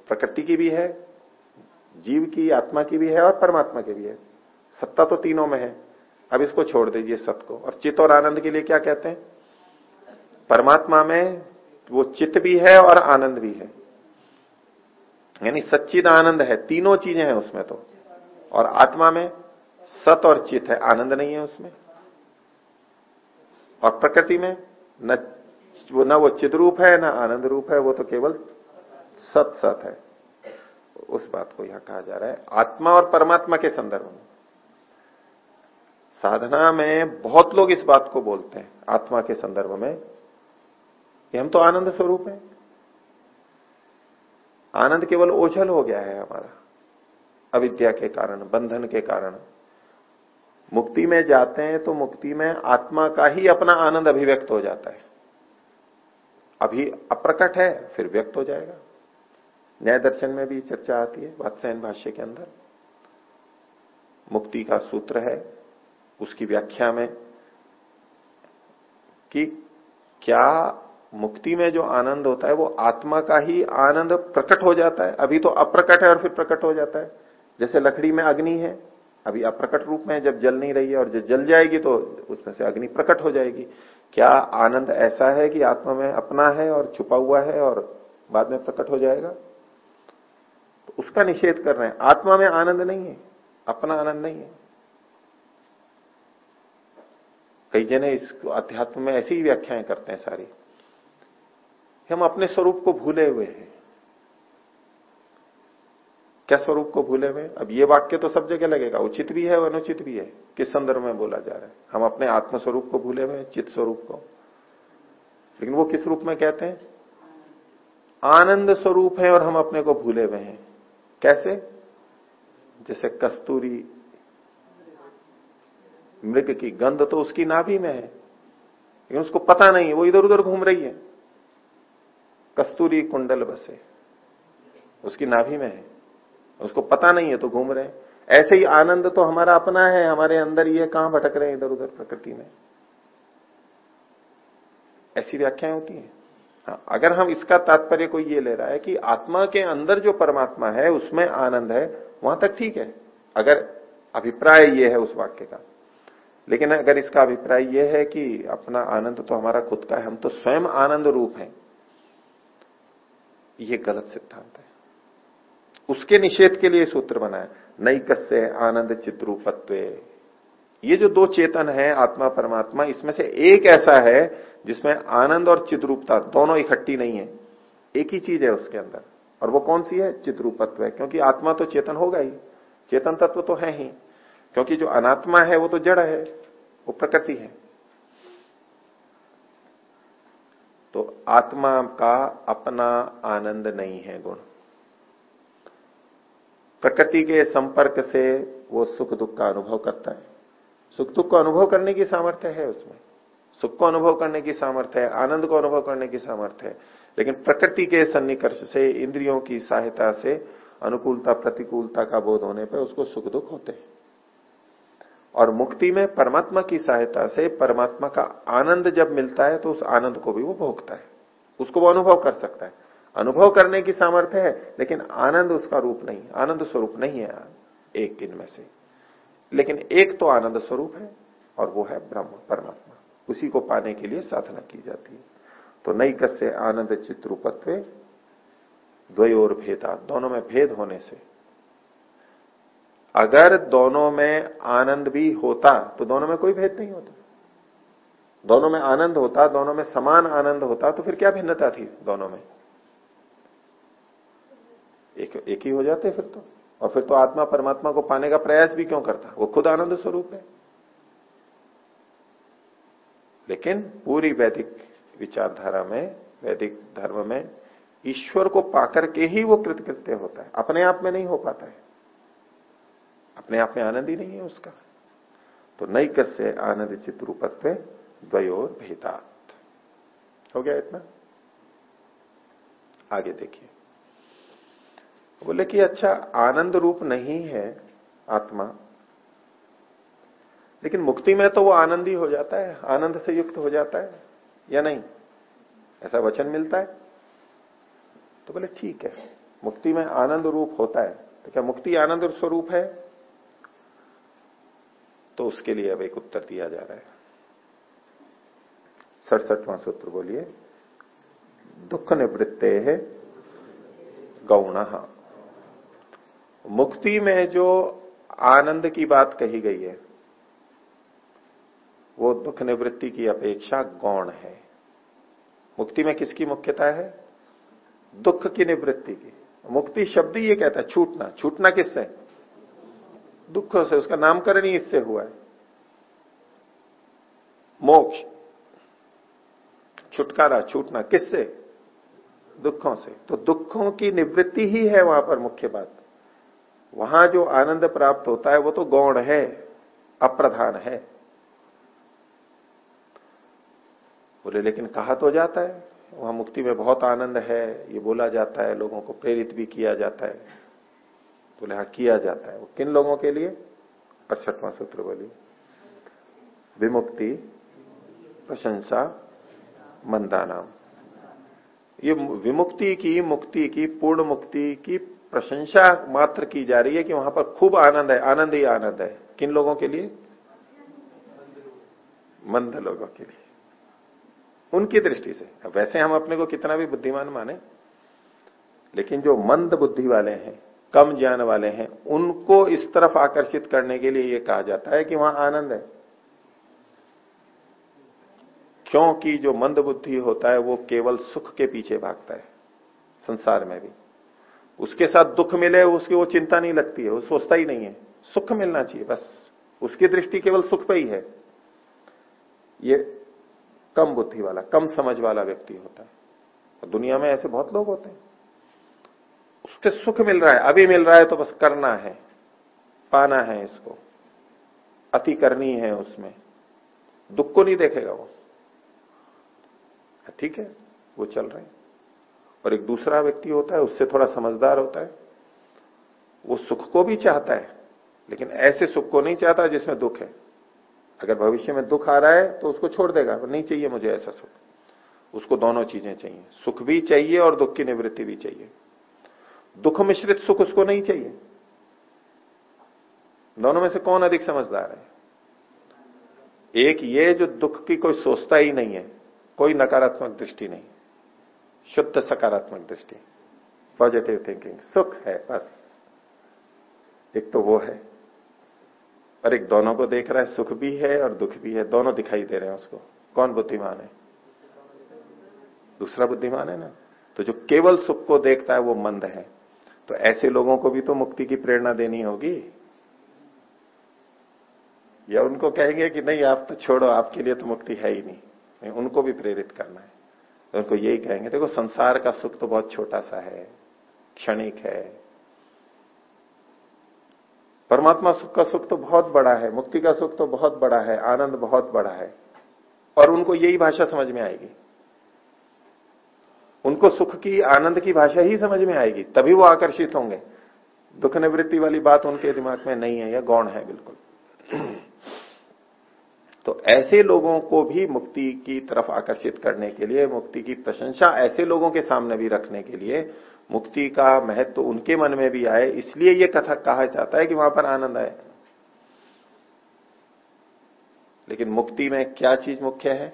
प्रकृति की भी है, जीव की, आत्मा की भी है और परमात्मा की भी है। सत्ता तो तीनों में है। अब इसको छोड़ दीजिए सत को। और चित्त और आनंद के लिए क्या कहते हैं? परमात्मा में वो चित्त भी है और आनंद भी है। यानी सच्चिद आनंद है। तीनों चीज़ें हैं उसमें तो। और आत्मा में सत और चित है। आनंद नहीं है उसमें। और प्रकृति में न वो न वो चित रूप है, न आनंद रूप है, वो तो केवल सत सत है। उस बात को यहाँ कहा जा रहा है। आत्मा और परमात्मा के संदर्भ में। साधना में बहुत लोग इस बात को बोलते हैं, आत्मा के संदर्भ में। कि हम तो आनंद स्वरूप है। आनंद केवल ओझल हो गया है हमारा। अविद्या के कारण, बंधन के कारण। मुक्ति में जाते हैं तो मुक्ति में आत्मा का ही अपना आनंद अभिव्यक्त हो जाता है। अभी अप्रकट है, फिर व्यक्त हो जाएगा। न्याय दर्शन में भी चर्चा आती है वात्सायन भाष्य के अंदर। मुक्ति का सूत्र है, उसकी व्याख्या में, कि क्या मुक्ति में जो आनंद होता है, वो आत्मा का ही आनंद प्रकट हो जाता है। अभी तो अप्रकट है और फिर प्रकट हो जाता है। जैसे लकड़ी में अग्नि है, अभी अप्रकट रूप में जब जल नहीं रही है और जब जल जाएगी तो उसमें से अग्नि प्रकट हो जाएगी। क्या आनंद ऐसा है कि आत्मा में अपना है और छुपा हुआ है और बाद में प्रकट हो जाएगा? तो उसका निषेध कर रहे हैं। आत्मा में आनंद नहीं है, अपना आनंद नहीं है। कई जने इस अध्यात्म में ऐसी ही व्याख्याएँ करते हैं सारी। हम अपने स्वरूप को भूले हुए हैं। क्या स्वरूप को भूले हुए? अब ये वाक्य तो सब जगह लगेगा। उचित भी है और अनुचित भी है। किस संदर्भ में बोला जा रहा है? हम अपने आत्म स्वरूप को भूले हुए चित्त स्वरूप को। लेकिन वो किस रूप में कहते हैं? आनंद स्वरूप है और हम अपने को भूले हुए हैं। कैसे? जैसे कस्तूरी मृग की गंध तो उसकी नाभि में है, लेकिन उसको पता नहीं, वो इधर उधर घूम रही है। कस्तूरी कुंडल बसे, उसकी नाभि में है। उसको पता नहीं है तो घूम रहे हैं। ऐसे ही आनंद तो हमारा अपना है हमारे अंदर ये कहाँ भटक रहे हैं इधर उधर प्रकृति में? ऐसी व्याख्याएँ होती है। हाँ, अगर हम इसका तात्पर्य कोई ये ले रहा है कि आत्मा के अंदर जो परमात्मा है उसमें आनंद है वहाँ तक ठीक है। अगर अभिप्राय ये है उस वाक्य का। लेकिन अगर इसका अभिप्राय यह है कि अपना आनंद तो हमारा खुद का है हम तो स्वयं आनंद रूप हैं ये गलत सिद्धांत है। उसके निषेध के लिए सूत्र बनाया नई कस्य आनंद चित्रूपत्व ये जो दो चेतन है, आत्मा, परमात्मा, इसमें से एक ऐसा है जिसमें आनंद और चिद्रूपता दोनों इकट्ठी नहीं है। एक ही चीज़ है उसके अंदर। और वो कौन सी है? चित्रूपत्व है। क्योंकि आत्मा तो चेतन होगा ही चेतन तत्व तो है ही। क्योंकि जो अनात्मा है, वो तो जड़ है। वो प्रकृति है। तो आत्मा का अपना आनंद नहीं है गुण। प्रकृति के संपर्क से वो सुख दुख का अनुभव करता है। सुख दुख को अनुभव करने की सामर्थ्य है उसमें। सुख को अनुभव करने की सामर्थ्य है, आनंद को अनुभव करने की सामर्थ्य है। लेकिन प्रकृति के सन्निकर्ष से, इंद्रियों की सहायता से, अनुकूलता, प्रतिकूलता का बोध होने पर उसको सुख दुख होते हैं। और मुक्ति में परमात्मा की सहायता से, परमात्मा का आनंद जब मिलता है तो उस आनंद को भी वो भोगता है। उसको वो अनुभव कर सकता है। अनुभव करने की सामर्थ्य है, लेकिन आनंद उसका रूप नहीं, आनंद स्वरूप नहीं है एक दिन में से। लेकिन एक तो आनंद स्वरूप है, और वो है ब्रह्म, परमात्मा। उसी को पाने के लिए साधना की जाती है। तो नई कस्य आनंद चित्रूपत्व द्वयोर भेदा। दोनों में भेद होने से। अगर दोनों में आनंद भी होता तो दोनों में कोई भेद नहीं होता। दोनों में आनंद होता, दोनों में समान आनंद होता तो फिर क्या भिन्नता थी दोनों में? एक एक ही हो जाते फिर तो। और फिर तो आत्मा परमात्मा को पाने का प्रयास भी क्यों करता वो खुद आनंद स्वरूप है। लेकिन पूरी वैदिक विचारधारा में, वैदिक धर्म में ईश्वर को पाकर के ही वो कृतकृत्य होता है। अपने आप में नहीं हो पाता है। अपने आप में आनंद ही नहीं है उसका। तो नई कस्य आनंद चित रूपत्व द्वयोर भेदात हो गया इतना? आगे देखिए। बोले कि अच्छा आनंद रूप नहीं है आत्मा। लेकिन मुक्ति में तो वो आनंद ही हो जाता है, आनंद से युक्त हो जाता है, या नहीं? ऐसा वचन मिलता है? तो बोले, ठीक है, मुक्ति में आनंद रूप होता है। तो क्या मुक्ति आनंद स्वरूप है? तो उसके लिए अब एक उत्तर दिया जा रहा है। सड़सठवां सूत्र बोलिए दुख निवृत्ते है गौण। मुक्ति में जो आनंद की बात कही गई है, वो दुख निवृत्ति की अपेक्षा गौण है। मुक्ति में किसकी मुख्यता है? दुख की निवृत्ति की। मुक्ति शब्द ही ये कहता है, छूटना। छूटना किससे? दुख से। उसका नामकरण ही इससे हुआ है। मोक्ष। छुटकारा, छूटना किससे? दुखों से। तो दुखों की निवृत्ति ही है वहाँ पर मुख्य बात। वहाँ जो आनंद प्राप्त होता है, वो तो गौण है, अप्रधान है। बोले, लेकिन कहा तो जाता है? वहाँ मुक्ति में बहुत आनंद है, ये बोला जाता है, लोगों को प्रेरित भी किया जाता है। बोले हाँ किया जाता है। वो किन लोगों के लिए? अड़सठवां सूत्र बोली। विमुक्ति, प्रशंसा मंदा नाम ये विमुक्ति की, मुक्ति की, पूर्ण मुक्ति की प्रशंसा मात्र की जा रही है कि वहाँ पर खूब आनंद है, आनंद ही आनंद है। किन लोगों के लिए? मंद लोगों के लिए। उनकी दृष्टि से। अब वैसे हम अपने को कितना भी बुद्धिमान माने, लेकिन जो मंद बुद्धि वाले हैं, कम ज्ञान वाले हैं, उनको इस तरफ़ आकर्षित करने के लिए यह कहा जाता है कि वहाँ आनंद है। क्योंकि जो मंद बुद्धि होता है, वो केवल सुख के पीछे भागता है, संसार में भी। उसके साथ दुख मिले, उसकी वो चिंता नहीं लगती है, वो सोचता ही नहीं है। सुख मिलना चाहिए, बस। उसकी दृष्टि केवल सुख पे ही है। ये कम बुद्धि वाला, कम समझ वाला व्यक्ति होता है। और दुनिया में ऐसे बहुत लोग होते हैं। उसके सुख मिल रहा है, अभी मिल रहा है तो बस करना है, पाना है इसको। अति करनी है उसमें। दुख को नहीं देखेगा वो। ठीक है, वो चल रहे हैं। और एक दूसरा व्यक्ति होता है, उससे थोड़ा समझदार होता है। वो सुख को भी चाहता है, लेकिन ऐसे सुख को नहीं चाहता जिसमें दुख है। अगर भविष्य में दुख आ रहा है तो उसको छोड़ देगा नहीं चाहिए मुझे ऐसा सुख। उसको दोनों चीज़ें चाहिए, सुख भी चाहिए और दुख की निवृत्ति भी चाहिए। दुख मिश्रित सुख उसको नहीं चाहिए। दोनों में से कौन अधिक समझदार है? एक ये जो दुख की कोई सोचता ही नहीं है, कोई नकारात्मक दृष्टि नहीं। शुद्ध सकारात्मक दृष्टि पॉजिटिव थिंकिंग सुख है, बस। एक तो वो है, और एक दोनों को देख रहा है, सुख भी है और दुख भी है, दोनों दिखाई दे रहे हैं उसको। कौन बुद्धिमान है? दूसरा बुद्धिमान है ना? तो जो केवल सुख को देखता है, वो मंद है। तो ऐसे लोगों को भी तो मुक्ति की प्रेरणा देनी होगी। या उनको कहेंगे कि नहीं, आप तो छोड़ो, आपके लिए तो मुक्ति है ही नहीं, उनको भी प्रेरित करना है। उनको यही कहेंगे, देखो, संसार का सुख तो बहुत छोटा सा है, क्षणिक है। परमात्मा सुख का सुख तो बहुत बड़ा है, मुक्ति का सुख तो बहुत बड़ा है, आनंद बहुत बड़ा है, और उनको यही भाषा समझ में आएगी। उनको सुख की, आनंद की भाषा ही समझ में आएगी, तभी वो आकर्षित होंगे। दुख निवृत्ति वाली बात उनके दिमाग में नहीं है या गौण है, बिल्कुल। तो ऐसे लोगों को भी मुक्ति की तरफ़ आकर्षित करने के लिए, मुक्ति की प्रशंसा ऐसे लोगों के सामने भी रखने के लिए मुक्ति का महत्व तो उनके मन में भी आए। इसलिए यह कथा कहा जाता है कि वहाँ पर आनंद आए। लेकिन मुक्ति में क्या चीज़ मुख्य है?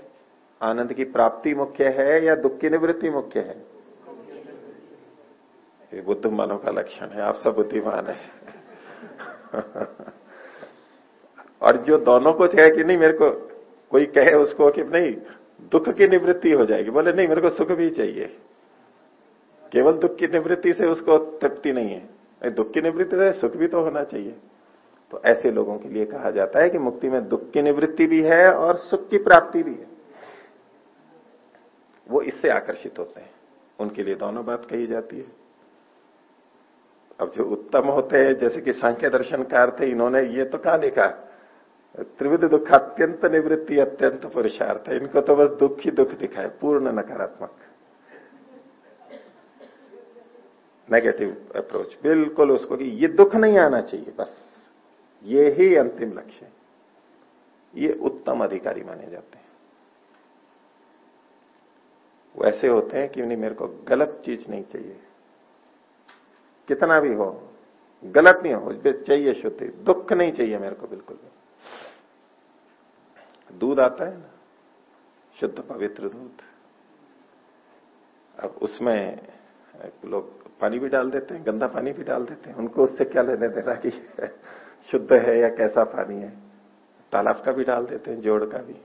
आनंद की प्राप्ति मुख्य है या दुख की निवृत्ति मुख्य है? ये बुद्ध मानव का लक्षण है, आप सब बुद्धिमान है। *laughs* और जो दोनों को कहे कि नहीं, मेरे को कोई कहे उसको कि नहीं, दुख की निवृत्ति हो जाएगी। बोले, नहीं, मेरे को सुख भी चाहिए। केवल दुख की निवृत्ति से उसको तृप्ति नहीं है। दुख की निवृत्ति से सुख भी तो होना चाहिए। तो ऐसे लोगों के लिए कहा जाता है कि मुक्ति में दुख की निवृत्ति भी है और सुख की प्राप्ति भी है। वो इससे आकर्षित होते हैं। उनके लिए दोनों बात कही जाती है। अब जो उत्तम होते हैं, जैसे कि सांख्य दर्शनकार थे, इन्होंने ये तो कहा लिखा त्रिविध दुख, अत्यंत निवृत्ति, अत्यंत पुरुषार्थ। है इनको तो बस दुख ही दुख दिखाए, पूर्ण नकारात्मक। नेगेटिव अप्रोच बिल्कुल उसको कि ये दुख नहीं आना चाहिए, बस। ये ही अंतिम लक्ष्य। ये उत्तम अधिकारी माने जाते हैं। वैसे होते हैं कि उन्हें मेरे को गलत चीज़ नहीं चाहिए। कितना भी हो, गलत नहीं हो चाहिए शुद्धि। दुख नहीं चाहिए मेरे को बिल्कुल भी। दूध आता है ना, शुद्ध पवित्र दूध। अब उसमें लोग पानी भी डाल देते हैं, गंदा पानी भी डाल देते हैं। उनको उससे क्या लेने देना कि *laughs* शुद्ध है या कैसा पानी है? तालाब का भी डाल देते हैं, जोड़ का भी।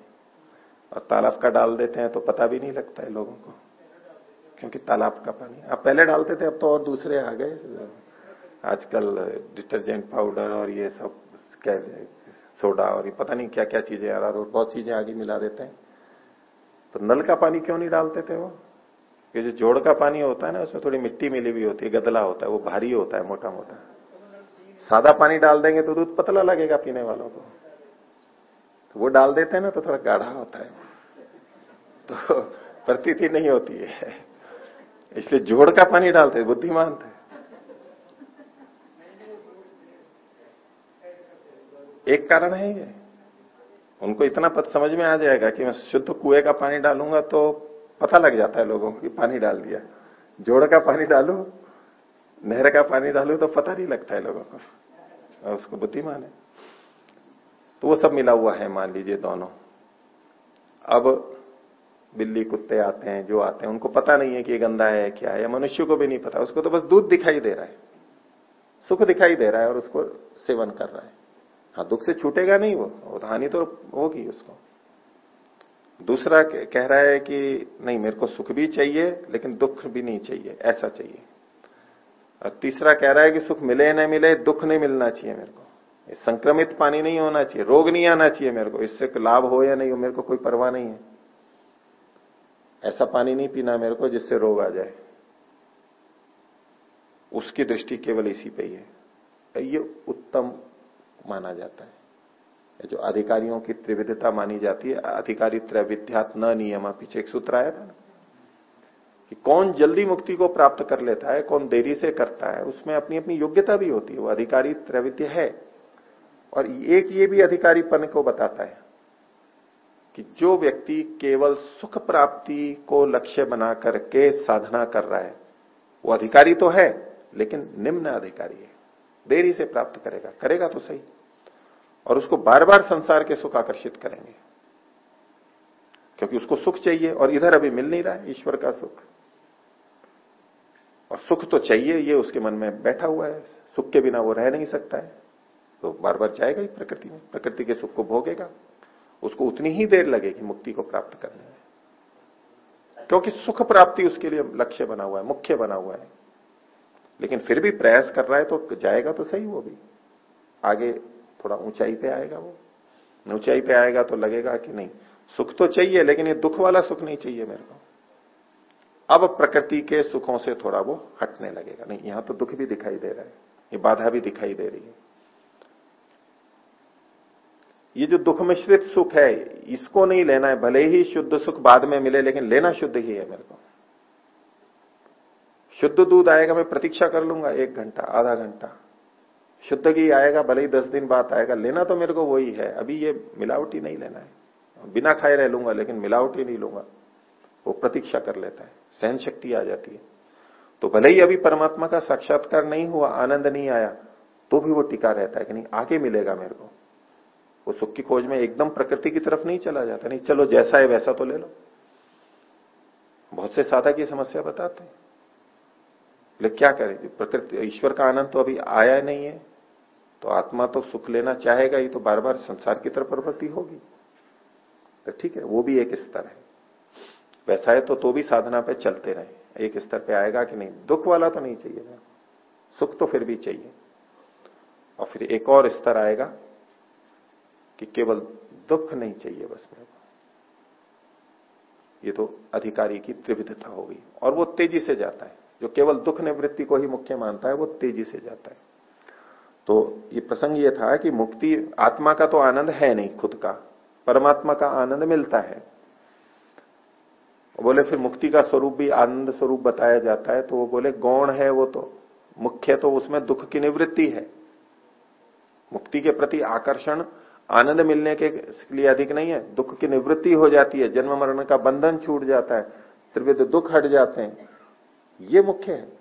और तालाब का डाल देते हैं तो पता भी नहीं लगता है लोगों को, क्योंकि तालाब का पानी। आप पहले डालते थे अब तो और दूसरे आ गए। आजकल डिटर्जेंट पाउडर और ये सब सोडा और ये पता नहीं क्या क्या चीज़ें आ रहा बहुत चीज़ें आगे मिला देते हैं। तो नल का पानी क्यों नहीं डालते थे वो? ये जो जोड़ का पानी होता है ना, उसमें थोड़ी मिट्टी मिली हुई होती है, गदला होता है, वो भारी होता है मोटा मोटा सादा पानी डाल देंगे तो दूध पतला लगेगा पीने वालों को। तो वो डाल देते हैं ना तो थोड़ा गाढ़ा होता है। तो *laughs* प्रतीति नहीं होती है। इसलिए जोड़ का पानी डालते बुद्धिमान थे। एक कारण है ये। उनको इतना पत, समझ में आ जाएगा कि मैं शुद्ध कुएँ का पानी डालूँगा तो पता लग जाता है लोगों को कि पानी डाल दिया। जोड़ का पानी डालू, नहर का पानी डालू तो पता नहीं लगता है लोगों को। और उसको बुद्धिमान है। तो वो सब मिला हुआ है, मान लीजिए दोनों। अब बिल्ली, कुत्ते आते हैं, जो आते हैं, उनको पता नहीं है कि ये गंदा है क्या है मनुष्य को भी नहीं पता। उसको तो बस दूध दिखाई दे रहा है। सुख दिखाई दे रहा है और उसको सेवन कर रहा है। हाँ दुख से छूटेगा नहीं वो वो हानि तो होगी उसको। दूसरा कह रहा है कि नहीं, मेरे को सुख भी चाहिए, लेकिन दुख भी नहीं चाहिए, ऐसा चाहिए। और तीसरा कह रहा है कि सुख मिले न मिले, दुख नहीं मिलना चाहिए मेरे को। संक्रमित पानी नहीं होना चाहिए, रोग नहीं आना चाहिए मेरे को, इससे लाभ हो या नहीं हो मेरे को कोई परवाह नहीं है। ऐसा पानी नहीं पीना मेरे को जिससे रोग आ जाए। उसकी दृष्टि केवल इसी पे ही है। ये उत्तम माना जाता है। जो अधिकारियों की त्रिविधता मानी जाती है, अधिकारी त्रैविध्यात न नियम पीछे एक सूत्र आया था ना? कि कौन जल्दी मुक्ति को प्राप्त कर लेता है, कौन देरी से करता है, उसमें अपनी अपनी योग्यता भी होती है। वो अधिकारी त्रैविध्य है। और एक ये भी अधिकारीपन को बताता है कि जो व्यक्ति केवल सुख प्राप्ति को लक्ष्य बना करके साधना कर रहा है, वो अधिकारी तो है, लेकिन निम्न अधिकारी है। देरी से प्राप्त करेगा। करेगा तो सही। और उसको बार बार संसार के सुख आकर्षित करेंगे। क्योंकि उसको सुख चाहिए और इधर अभी मिल नहीं रहा है, ईश्वर का सुख। और सुख तो चाहिए, ये उसके मन में बैठा हुआ है। सुख के बिना वो रह नहीं सकता है। तो बार बार जाएगा ही प्रकृति में। प्रकृति के सुख को भोगेगा। उसको उतनी ही देर लगेगी मुक्ति को प्राप्त करने में। क्योंकि सुख प्राप्ति उसके लिए लक्ष्य बना हुआ है, मुख्य बना हुआ है। लेकिन फिर भी प्रयास कर रहा है तो जाएगा तो सही वो भी। आगे थोड़ा ऊंचाई पे आएगा वो। ऊंचाई पे आएगा तो लगेगा कि नहीं। सुख तो चाहिए, लेकिन ये दुख वाला सुख नहीं चाहिए मेरे को। अब प्रकृति के सुखों से थोड़ा वो हटने लगेगा। नहीं, यहाँ तो दुख भी दिखाई दे रहा है। ये बाधा भी दिखाई दे रही है। ये जो दुख मिश्रित सुख है, इसको नहीं लेना है। भले ही शुद्ध सुख बाद में मिले, लेकिन लेना शुद्ध ही है मेरे को। शुद्ध दूध आएगा, मैं प्रतीक्षा कर लूँगा एक घंटा, आधा घंटा। शुद्ध घी आएगा, भले ही दस दिन बाद आएगा, लेना तो मेरे को वही है। अभी ये मिलावटी नहीं लेना है। बिना खाए रह लूँगा, लेकिन मिलावटी नहीं लूँगा। वो प्रतीक्षा कर लेता है। सहन शक्ति आ जाती है। तो भले ही अभी परमात्मा का साक्षात्कार नहीं हुआ, आनंद नहीं आया तो भी वो टिका रहता है कि नहीं, आगे मिलेगा मेरे को। वो सुख की खोज में एकदम प्रकृति की तरफ़ नहीं चला जाता। नहीं, चलो जैसा है वैसा तो ले लो। बहुत से साधक की समस्या बताते हैं। लेकिन क्या करें? प्रकृति, ईश्वर का आनंद तो अभी आया नहीं है। तो आत्मा तो सुख लेना चाहेगा ही तो बार बार संसार की तरफ़ प्रवृत्ति होगी। तो ठीक है, वो भी एक स्तर है। वैसा है तो तो भी साधना पे चलते रहे। एक स्तर पे आएगा कि नहीं? दुख वाला तो नहीं चाहिए सुख तो फिर भी चाहिए। और फिर एक और स्तर आएगा कि केवल दुख नहीं चाहिए बस मेरे को। ये तो अधिकारी की त्रिविधता होगी और वो तेज़ी से जाता है। जो केवल दुख निवृत्ति को ही मुख्य मानता है, वो तेज़ी से जाता है। तो ये प्रसंग ये था कि मुक्ति आत्मा का तो आनंद है नहीं, खुद का। परमात्मा का आनंद मिलता है। बोले, फिर मुक्ति का स्वरूप भी आनंद स्वरूप बताया जाता है। तो वो बोले, गौण है वो तो। मुख्य तो उसमें दुख की निवृत्ति है। मुक्ति के प्रति आकर्षण आनंद मिलने के लिए अधिक नहीं है। दुख की निवृत्ति हो जाती है। जन्म मरण का बंधन छूट जाता है। त्रिविध दुख हट जाते हैं। ये मुख्य है।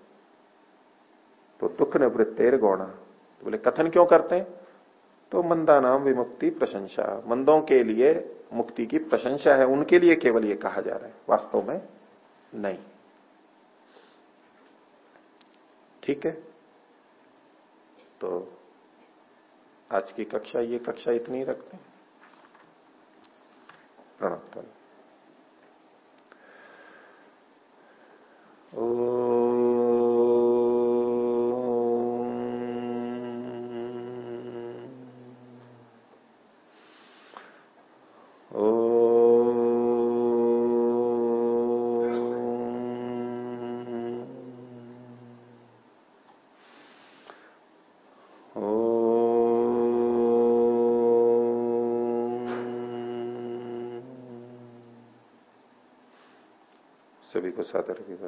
तो दुख निवृत्तेर गौणा। तो बोले, कथन क्यों करते हैं? तो मंदा नाम विमुक्ति प्रशंसा। मंदों के लिए मुक्ति की प्रशंसा है। उनके लिए केवल ये कहा जा रहा है। वास्तव में नहीं। ठीक है? तो आज की कक्षा, ये कक्षा इतनी रखते हैं। प्रणव ओ सादर भी बताए ओम